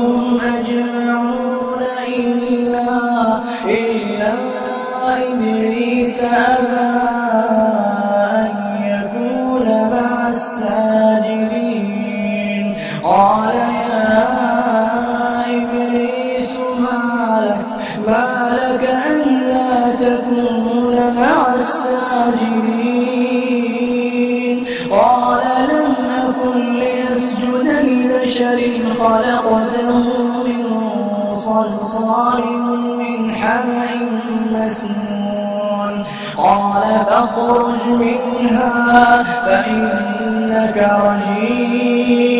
كلهم أجمعون إلا إلا إبليس أبى أن يكون مع الساجدين. قال يا إبليس ما لك؟ ما لك ألا تكون مع الساجدين. لبشر خلقته من صلصال من حمأ مسنون. قال فاخرج منها فإنك رجيم.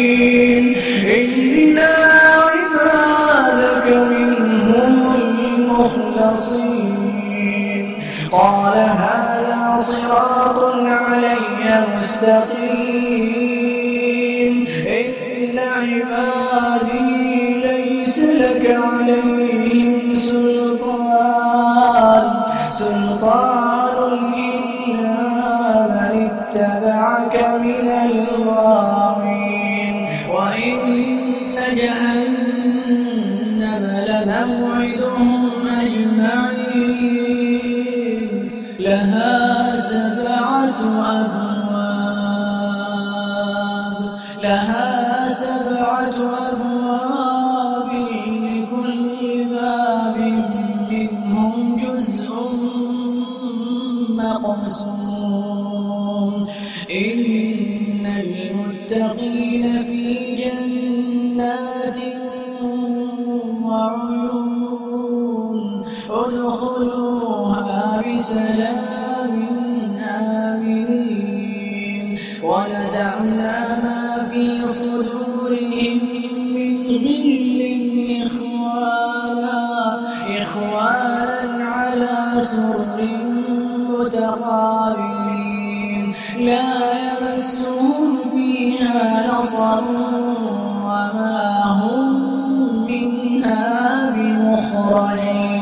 المخلصين قال هذا صراط علي مستقيم. إن عبادي ليس لك عليهم سلطان. سلطان إلا من اتبعك من الغاوين. وإن جهنم لموعدهم. لها سبعة أبواب. لها سبعة أبواب لكل باب منهم جزء مقسوم. إن المتقين بسلام آمنين. ونزعنا ما في صدورهم من غل إخوانا إخوانا على سرر متقابلين. لا يمسهم فيها نصب وما هم منها بمخرجين.